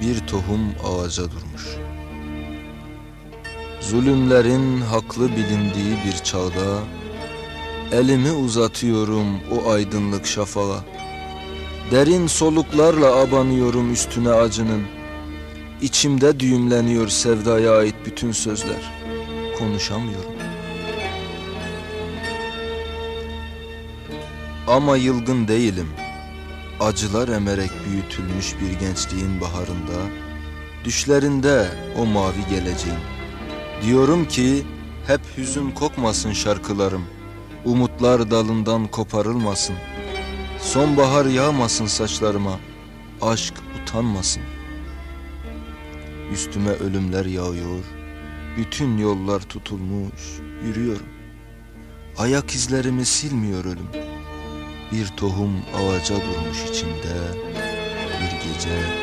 bir tohum ağaca durmuş. Zulümlerin haklı bilindiği bir çağda Elimi uzatıyorum o aydınlık şafağa. Derin soluklarla abanıyorum üstüne acının. İçimde düğümleniyor sevdaya ait bütün sözler. Konuşamıyorum. Ama yılgın değilim Acılar emerek büyütülmüş bir gençliğin baharında Düşlerinde o mavi geleceğin. Diyorum ki hep hüzün kokmasın şarkılarım Umutlar dalından koparılmasın. Sonbahar yağmasın saçlarıma Aşk utanmasın. Üstüme ölümler yağıyor Bütün yollar tutulmuş Yürüyorum. Ayak izlerimi silmiyor ölüm Bir tohum ağaca durmuş içimde Bir gece